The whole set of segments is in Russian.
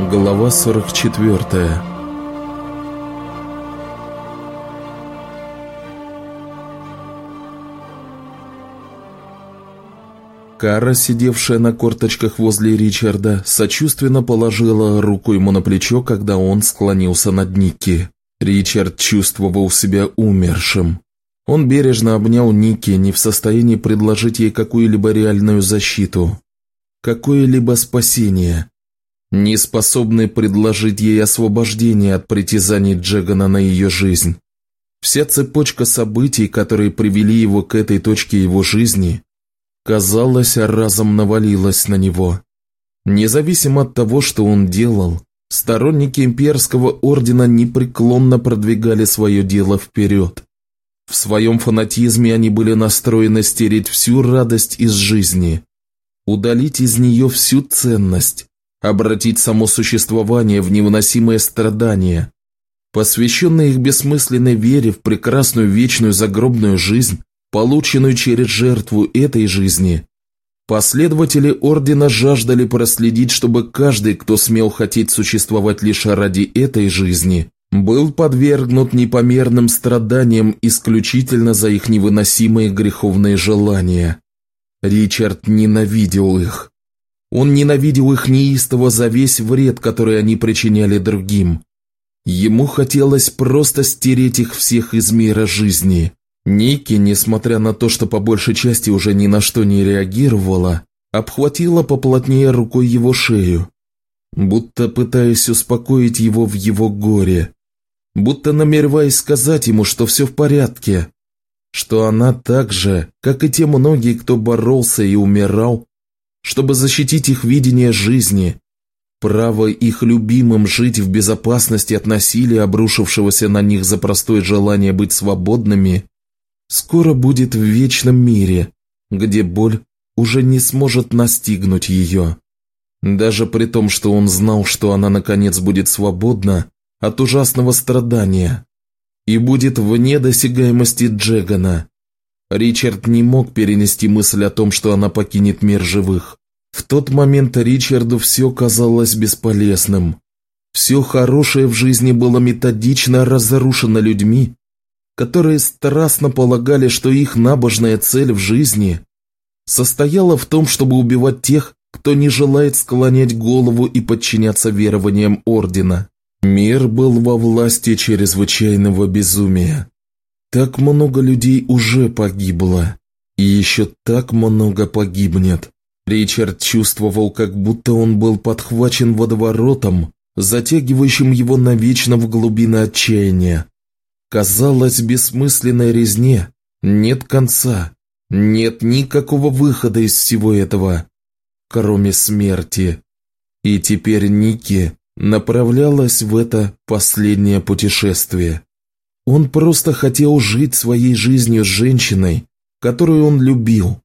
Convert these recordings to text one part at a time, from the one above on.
Глава 44 Кара, сидевшая на корточках возле Ричарда, сочувственно положила руку ему на плечо, когда он склонился над Никки. Ричард чувствовал себя умершим. Он бережно обнял Ники, не в состоянии предложить ей какую-либо реальную защиту, какое-либо спасение, не способный предложить ей освобождение от притязаний Джегана на ее жизнь. Вся цепочка событий, которые привели его к этой точке его жизни, казалось, разом навалилась на него. Независимо от того, что он делал, сторонники имперского ордена непреклонно продвигали свое дело вперед. В своем фанатизме они были настроены стереть всю радость из жизни, удалить из нее всю ценность, обратить само существование в невыносимое страдание. Посвященные их бессмысленной вере в прекрасную вечную загробную жизнь, полученную через жертву этой жизни, последователи Ордена жаждали проследить, чтобы каждый, кто смел хотеть существовать лишь ради этой жизни, был подвергнут непомерным страданиям исключительно за их невыносимые греховные желания. Ричард ненавидел их. Он ненавидел их неистово за весь вред, который они причиняли другим. Ему хотелось просто стереть их всех из мира жизни. Ники, несмотря на то, что по большей части уже ни на что не реагировала, обхватила поплотнее рукой его шею, будто пытаясь успокоить его в его горе будто намереваясь сказать ему, что все в порядке, что она так же, как и те многие, кто боролся и умирал, чтобы защитить их видение жизни, право их любимым жить в безопасности от насилия, обрушившегося на них за простое желание быть свободными, скоро будет в вечном мире, где боль уже не сможет настигнуть ее. Даже при том, что он знал, что она наконец будет свободна, от ужасного страдания и будет вне досягаемости Джегана. Ричард не мог перенести мысль о том, что она покинет мир живых. В тот момент Ричарду все казалось бесполезным. Все хорошее в жизни было методично разрушено людьми, которые страстно полагали, что их набожная цель в жизни состояла в том, чтобы убивать тех, кто не желает склонять голову и подчиняться верованиям Ордена. Мир был во власти чрезвычайного безумия. Так много людей уже погибло, и еще так много погибнет. Ричард чувствовал, как будто он был подхвачен водоворотом, затягивающим его навечно в глубины отчаяния. Казалось, бессмысленной резне нет конца, нет никакого выхода из всего этого, кроме смерти. И теперь Ники направлялась в это последнее путешествие. Он просто хотел жить своей жизнью с женщиной, которую он любил,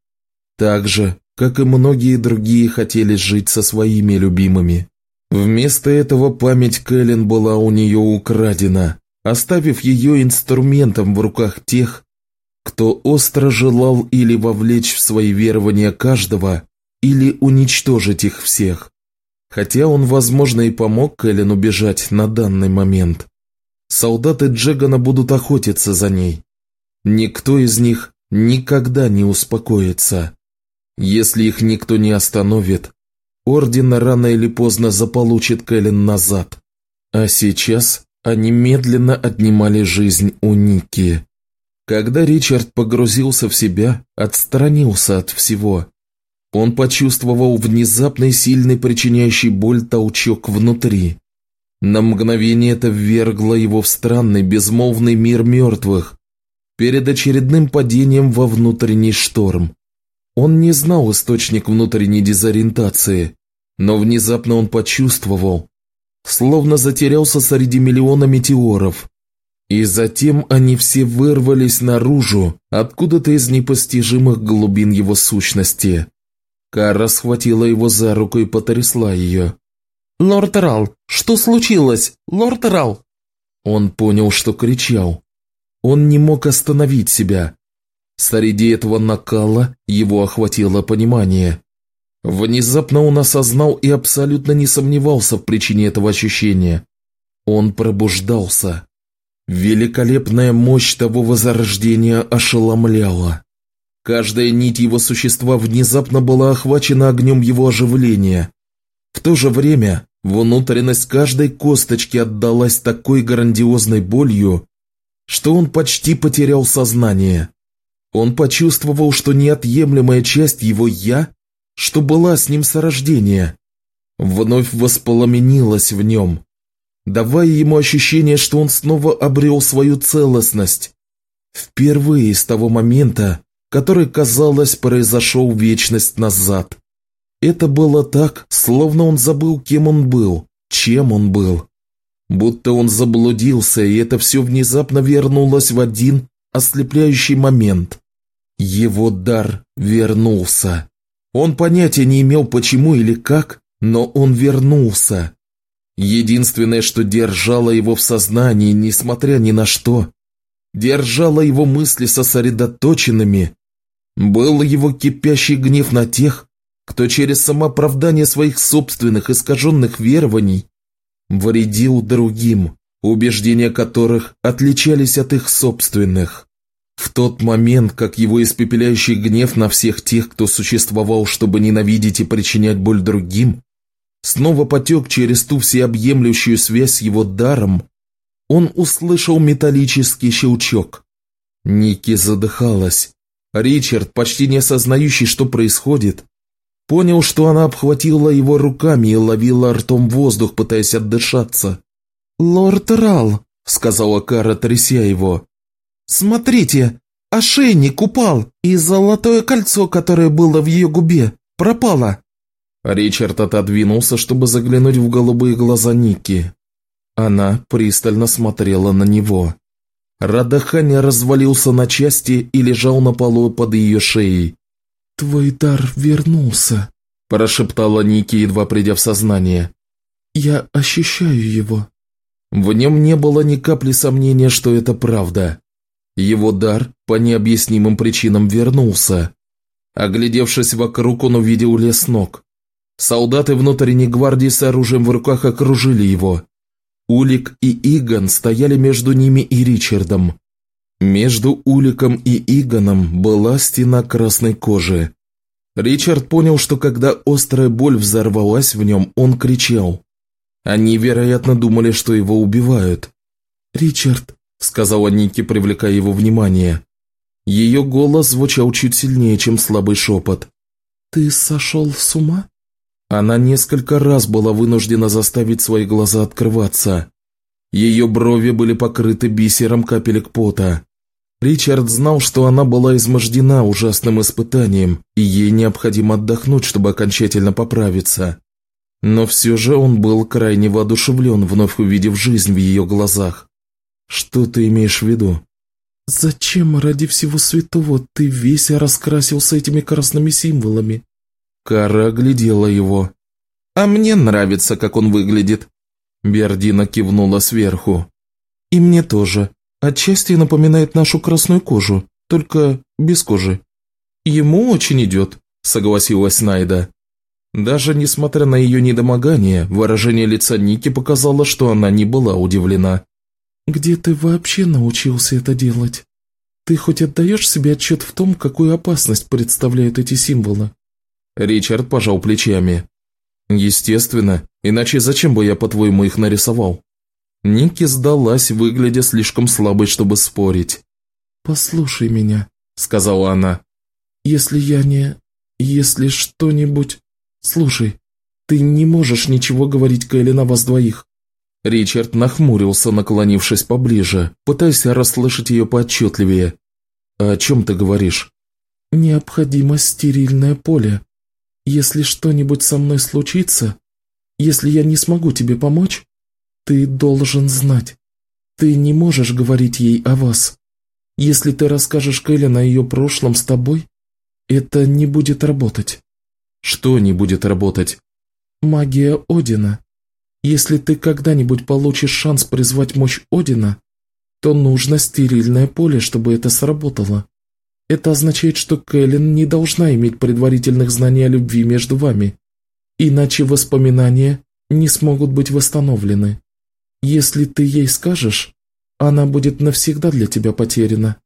так же, как и многие другие хотели жить со своими любимыми. Вместо этого память Кэлен была у нее украдена, оставив ее инструментом в руках тех, кто остро желал или вовлечь в свои верования каждого, или уничтожить их всех. Хотя он, возможно, и помог Кэлен убежать на данный момент. Солдаты Джегана будут охотиться за ней. Никто из них никогда не успокоится. Если их никто не остановит, Орден рано или поздно заполучит Кэлен назад. А сейчас они медленно отнимали жизнь у Ники. Когда Ричард погрузился в себя, отстранился от всего, он почувствовал внезапный сильный причиняющий боль толчок внутри. На мгновение это ввергло его в странный безмолвный мир мертвых, перед очередным падением во внутренний шторм. Он не знал источник внутренней дезориентации, но внезапно он почувствовал, словно затерялся среди миллиона метеоров. И затем они все вырвались наружу, откуда-то из непостижимых глубин его сущности. Кара схватила его за руку и потрясла ее. «Лорд Рал, что случилось? Лорд Рал!» Он понял, что кричал. Он не мог остановить себя. Среди этого накала его охватило понимание. Внезапно он осознал и абсолютно не сомневался в причине этого ощущения. Он пробуждался. Великолепная мощь того возрождения ошеломляла. Каждая нить его существа внезапно была охвачена огнем его оживления. В то же время внутренность каждой косточки отдалась такой грандиозной болью, что он почти потерял сознание. Он почувствовал, что неотъемлемая часть его «я», что была с ним с рождения, вновь воспламенилась в нем, давая ему ощущение, что он снова обрел свою целостность. Впервые с того момента, который, казалось, произошел вечность назад. Это было так, словно он забыл, кем он был, чем он был. Будто он заблудился, и это все внезапно вернулось в один ослепляющий момент. Его дар вернулся. Он понятия не имел, почему или как, но он вернулся. Единственное, что держало его в сознании, несмотря ни на что, держало его мысли сосредоточенными был его кипящий гнев на тех, кто через самооправдание своих собственных искаженных верований вредил другим, убеждения которых отличались от их собственных. В тот момент, как его испепеляющий гнев на всех тех, кто существовал, чтобы ненавидеть и причинять боль другим, снова потек через ту всеобъемлющую связь его даром, он услышал металлический щелчок. Ники задыхалась, Ричард, почти не осознающий, что происходит, понял, что она обхватила его руками и ловила ртом воздух, пытаясь отдышаться. «Лорд Рал», — сказала Кара, тряся его, — «смотрите, ошейник упал, и золотое кольцо, которое было в ее губе, пропало». Ричард отодвинулся, чтобы заглянуть в голубые глаза Ники. Она пристально смотрела на него. Радахани развалился на части и лежал на полу под ее шеей. «Твой дар вернулся», – прошептала Ники, едва придя в сознание. «Я ощущаю его». В нем не было ни капли сомнения, что это правда. Его дар по необъяснимым причинам вернулся. Оглядевшись вокруг, он увидел лес ног. Солдаты внутренней гвардии с оружием в руках окружили его. Улик и Игон стояли между ними и Ричардом. Между Уликом и Игоном была стена красной кожи. Ричард понял, что когда острая боль взорвалась в нем, он кричал. Они, вероятно, думали, что его убивают. «Ричард», — сказала Ники, привлекая его внимание. Ее голос звучал чуть сильнее, чем слабый шепот. «Ты сошел с ума?» Она несколько раз была вынуждена заставить свои глаза открываться. Ее брови были покрыты бисером капелек пота. Ричард знал, что она была измождена ужасным испытанием, и ей необходимо отдохнуть, чтобы окончательно поправиться. Но все же он был крайне воодушевлен, вновь увидев жизнь в ее глазах. «Что ты имеешь в виду?» «Зачем ради всего святого ты весь раскрасился этими красными символами?» Кара оглядела его. «А мне нравится, как он выглядит». Бердина кивнула сверху. «И мне тоже. Отчасти напоминает нашу красную кожу, только без кожи». «Ему очень идет», — согласилась Найда. Даже несмотря на ее недомогание, выражение лица Ники показало, что она не была удивлена. «Где ты вообще научился это делать? Ты хоть отдаешь себе отчет в том, какую опасность представляют эти символы?» Ричард пожал плечами. «Естественно, иначе зачем бы я, по-твоему, их нарисовал?» Ники сдалась, выглядя слишком слабой, чтобы спорить. «Послушай меня», — сказала она. «Если я не... если что-нибудь... Слушай, ты не можешь ничего говорить Кэлли на вас двоих». Ричард нахмурился, наклонившись поближе, пытаясь расслышать ее поотчетливее. «О чем ты говоришь?» «Необходимо стерильное поле», если что-нибудь со мной случится, если я не смогу тебе помочь, ты должен знать. Ты не можешь говорить ей о вас. Если ты расскажешь Кэлен о ее прошлом с тобой, это не будет работать. Что не будет работать? Магия Одина. Если ты когда-нибудь получишь шанс призвать мощь Одина, то нужно стерильное поле, чтобы это сработало. Это означает, что Кэлен не должна иметь предварительных знаний о любви между вами, иначе воспоминания не смогут быть восстановлены. Если ты ей скажешь, она будет навсегда для тебя потеряна».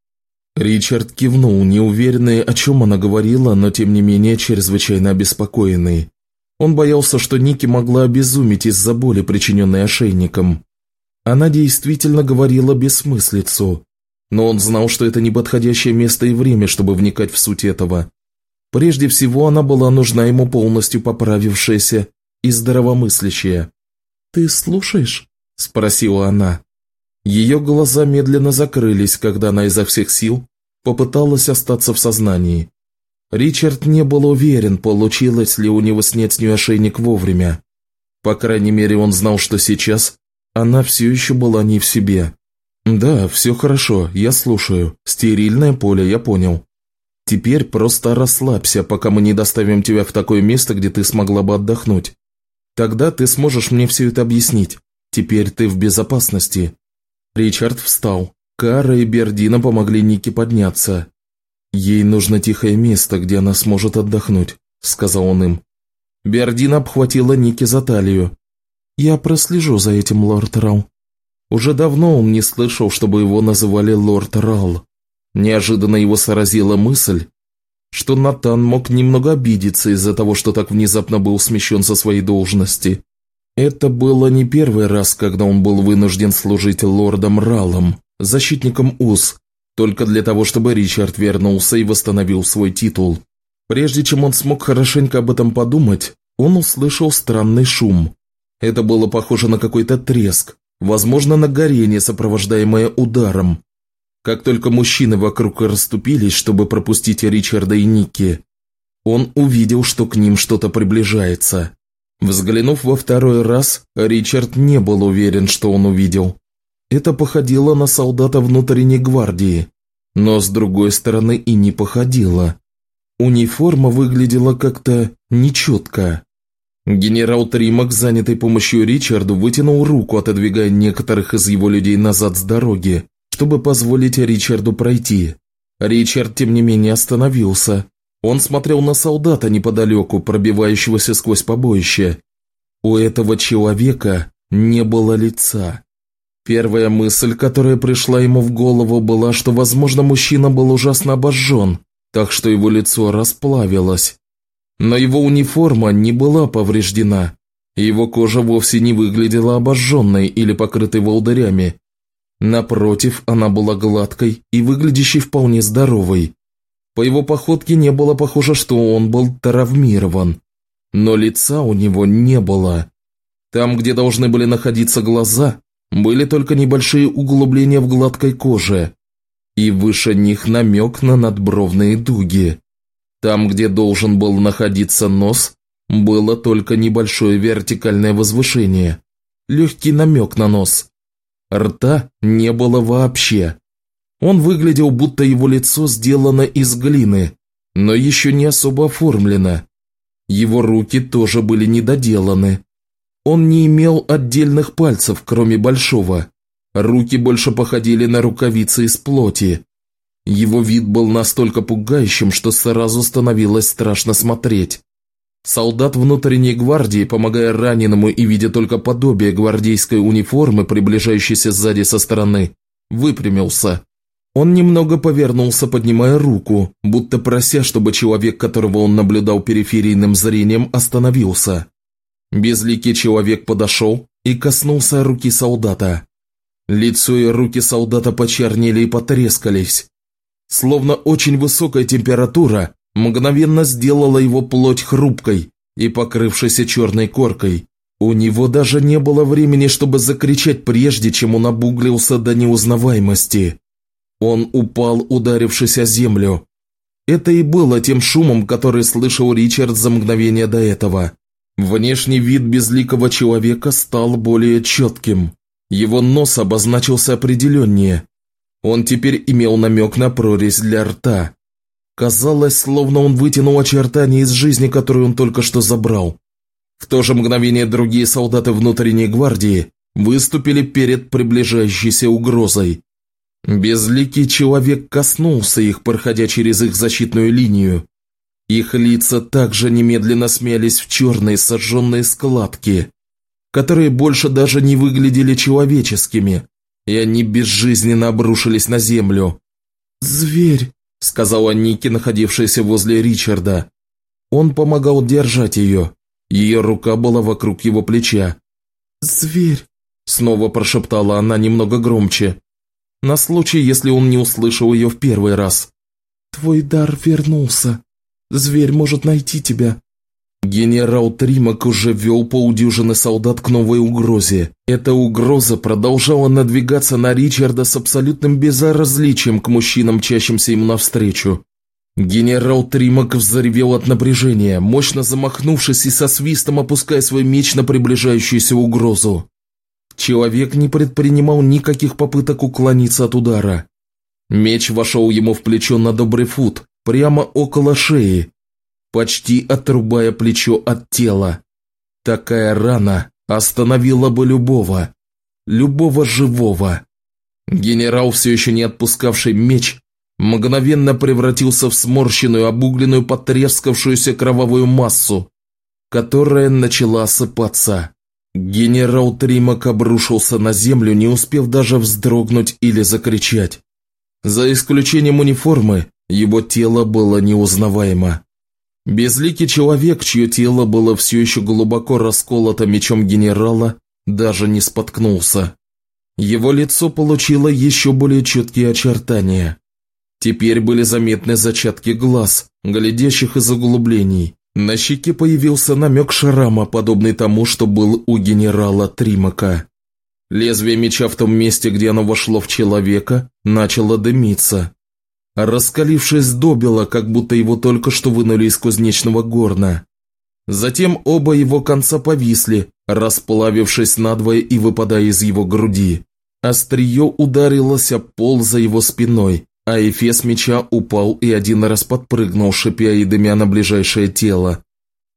Ричард кивнул, неуверенный, о чем она говорила, но тем не менее чрезвычайно обеспокоенный. Он боялся, что Ники могла обезуметь из-за боли, причиненной ошейником. Она действительно говорила бессмыслицу, но он знал, что это неподходящее место и время, чтобы вникать в суть этого. Прежде всего, она была нужна ему полностью поправившаяся и здравомыслящая. «Ты слушаешь?» – спросила она. Ее глаза медленно закрылись, когда она изо всех сил попыталась остаться в сознании. Ричард не был уверен, получилось ли у него снять с нее ошейник вовремя. По крайней мере, он знал, что сейчас она все еще была не в себе. «Да, все хорошо, я слушаю. Стерильное поле, я понял. Теперь просто расслабься, пока мы не доставим тебя в такое место, где ты смогла бы отдохнуть. Тогда ты сможешь мне все это объяснить. Теперь ты в безопасности». Ричард встал. Кара и Бердина помогли Нике подняться. «Ей нужно тихое место, где она сможет отдохнуть», – сказал он им. Бердина обхватила Ники за талию. «Я прослежу за этим, лорд Рал». Уже давно он не слышал, чтобы его называли лорд Рал. Неожиданно его сразила мысль, что Натан мог немного обидеться из-за того, что так внезапно был смещен со своей должности. Это было не первый раз, когда он был вынужден служить лордом Ралом, защитником УЗ, только для того, чтобы Ричард вернулся и восстановил свой титул. Прежде чем он смог хорошенько об этом подумать, он услышал странный шум. Это было похоже на какой-то треск, возможно, на горение, сопровождаемое ударом. Как только мужчины вокруг расступились, чтобы пропустить Ричарда и Ники, он увидел, что к ним что-то приближается. Взглянув во второй раз, Ричард не был уверен, что он увидел. Это походило на солдата внутренней гвардии, но с другой стороны и не походило. Униформа выглядела как-то нечетко. Генерал Тримак, занятый помощью Ричарду, вытянул руку, отодвигая некоторых из его людей назад с дороги, чтобы позволить Ричарду пройти. Ричард, тем не менее, остановился. Он смотрел на солдата неподалеку, пробивающегося сквозь побоище. У этого человека не было лица. Первая мысль, которая пришла ему в голову, была, что, возможно, мужчина был ужасно обожжен, так что его лицо расплавилось. Но его униформа не была повреждена. Его кожа вовсе не выглядела обожженной или покрытой волдырями. Напротив, она была гладкой и выглядящей вполне здоровой. По его походке не было похоже, что он был травмирован. Но лица у него не было. Там, где должны были находиться глаза, были только небольшие углубления в гладкой коже. И выше них намек на надбровные дуги. Там, где должен был находиться нос, было только небольшое вертикальное возвышение, легкий намек на нос. Рта не было вообще. Он выглядел, будто его лицо сделано из глины, но еще не особо оформлено. Его руки тоже были недоделаны. Он не имел отдельных пальцев, кроме большого. Руки больше походили на рукавицы из плоти. Его вид был настолько пугающим, что сразу становилось страшно смотреть. Солдат внутренней гвардии, помогая раненому и видя только подобие гвардейской униформы, приближающейся сзади со стороны, выпрямился. Он немного повернулся, поднимая руку, будто прося, чтобы человек, которого он наблюдал периферийным зрением, остановился. Безликий человек подошел и коснулся руки солдата. Лицо и руки солдата почернели и потрескались. Словно очень высокая температура мгновенно сделала его плоть хрупкой и покрывшейся черной коркой. У него даже не было времени, чтобы закричать, прежде чем он обуглился до неузнаваемости. Он упал, ударившись о землю. Это и было тем шумом, который слышал Ричард за мгновение до этого. Внешний вид безликого человека стал более четким. Его нос обозначился определеннее, он теперь имел намек на прорезь для рта. Казалось, словно он вытянул очертания из жизни, которую он только что забрал. В то же мгновение другие солдаты внутренней гвардии выступили перед приближающейся угрозой. Безликий человек коснулся их, проходя через их защитную линию. Их лица также немедленно смялись в черные сожженные складки, которые больше даже не выглядели человеческими, и они безжизненно обрушились на землю. «Зверь», — сказала Ники, находившаяся возле Ричарда. Он помогал держать ее. Ее рука была вокруг его плеча. «Зверь», — снова прошептала она немного громче на случай, если он не услышал ее в первый раз. «Твой дар вернулся. Зверь может найти тебя». Генерал Тримак уже вел полдюжины солдат к новой угрозе. Эта угроза продолжала надвигаться на Ричарда с абсолютным безразличием к мужчинам, чащимся ему навстречу. Генерал Тримак взревел от напряжения, мощно замахнувшись и со свистом опуская свой меч на приближающуюся угрозу. Человек не предпринимал никаких попыток уклониться от удара. Меч вошел ему в плечо на добрый фут, прямо около шеи, почти отрубая плечо от тела. Такая рана остановила бы любого, любого живого. Генерал, все еще не отпускавший меч, мгновенно превратился в сморщенную, обугленную, потрескавшуюся кровавую массу, которая начала осыпаться. Генерал Тримак обрушился на землю, не успев даже вздрогнуть или закричать. За исключением униформы, его тело было неузнаваемо. Безликий человек, чье тело было все еще глубоко расколото мечом генерала, даже не споткнулся. Его лицо получило еще более четкие очертания. Теперь были заметны зачатки глаз, глядящих из углублений. На щеке появился намек шрама, подобный тому, что был у генерала Тримака. Лезвие меча в том месте, где оно вошло в человека, начало дымиться. Раскалившись добило, как будто его только что вынули из кузнечного горна. Затем оба его конца повисли, расплавившись надвое и выпадая из его груди. Острие ударилось о пол за его спиной, а эфес меча упал и один раз подпрыгнул, шипя и дымя на ближайшее тело.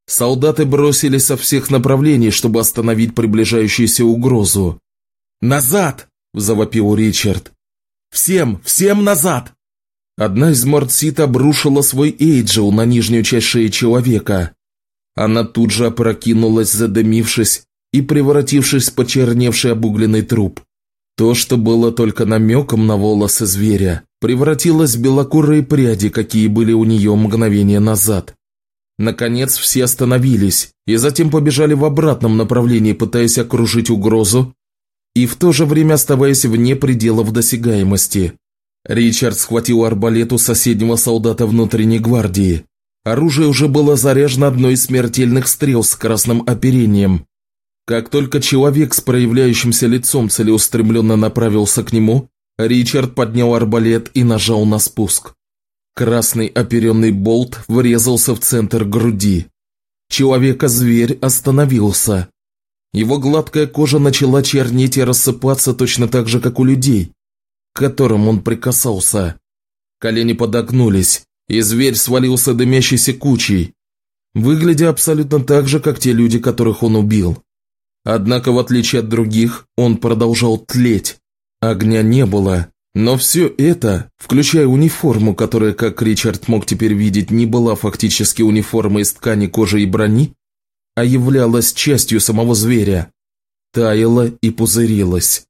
Солдаты бросились со всех направлений, чтобы остановить приближающуюся угрозу. «Назад!» – завопил Ричард. «Всем, всем назад!» Одна из мордсит обрушила свой эйджел на нижнюю часть шеи человека. Она тут же опрокинулась, задымившись и превратившись в почерневший обугленный труп. То, что было только намеком на волосы зверя, превратилось в белокурые пряди, какие были у нее мгновение назад. Наконец все остановились и затем побежали в обратном направлении, пытаясь окружить угрозу и в то же время оставаясь вне пределов досягаемости. Ричард схватил арбалет у соседнего солдата внутренней гвардии. Оружие уже было заряжено одной из смертельных стрел с красным оперением, как только человек с проявляющимся лицом целеустремленно направился к нему, Ричард поднял арбалет и нажал на спуск. Красный оперенный болт врезался в центр груди. Человека-зверь остановился. Его гладкая кожа начала чернеть и рассыпаться точно так же, как у людей, к которым он прикасался. Колени подогнулись, и зверь свалился дымящейся кучей, выглядя абсолютно так же, как те люди, которых он убил. Однако, в отличие от других, он продолжал тлеть. Огня не было, но все это, включая униформу, которая, как Ричард мог теперь видеть, не была фактически униформой из ткани, кожи и брони, а являлась частью самого зверя, таяла и пузырилась.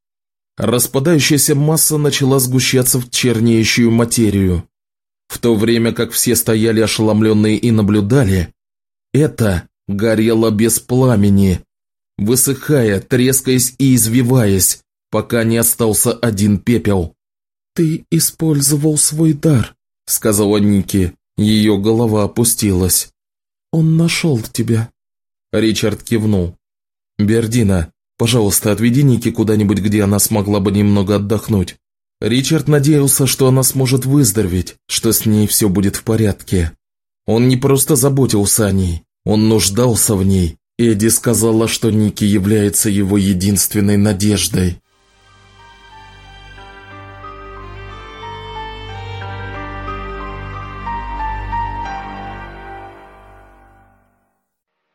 Распадающаяся масса начала сгущаться в чернеющую материю. В то время как все стояли ошеломленные и наблюдали, это горело без пламени, высыхая, трескаясь и извиваясь, пока не остался один пепел. «Ты использовал свой дар», — сказала Ники. Ее голова опустилась. «Он нашел тебя». Ричард кивнул. «Бердина, пожалуйста, отведи Ники куда-нибудь, где она смогла бы немного отдохнуть». Ричард надеялся, что она сможет выздороветь, что с ней все будет в порядке. Он не просто заботился о ней, он нуждался в ней, Эдди сказала, что Ники является его единственной надеждой.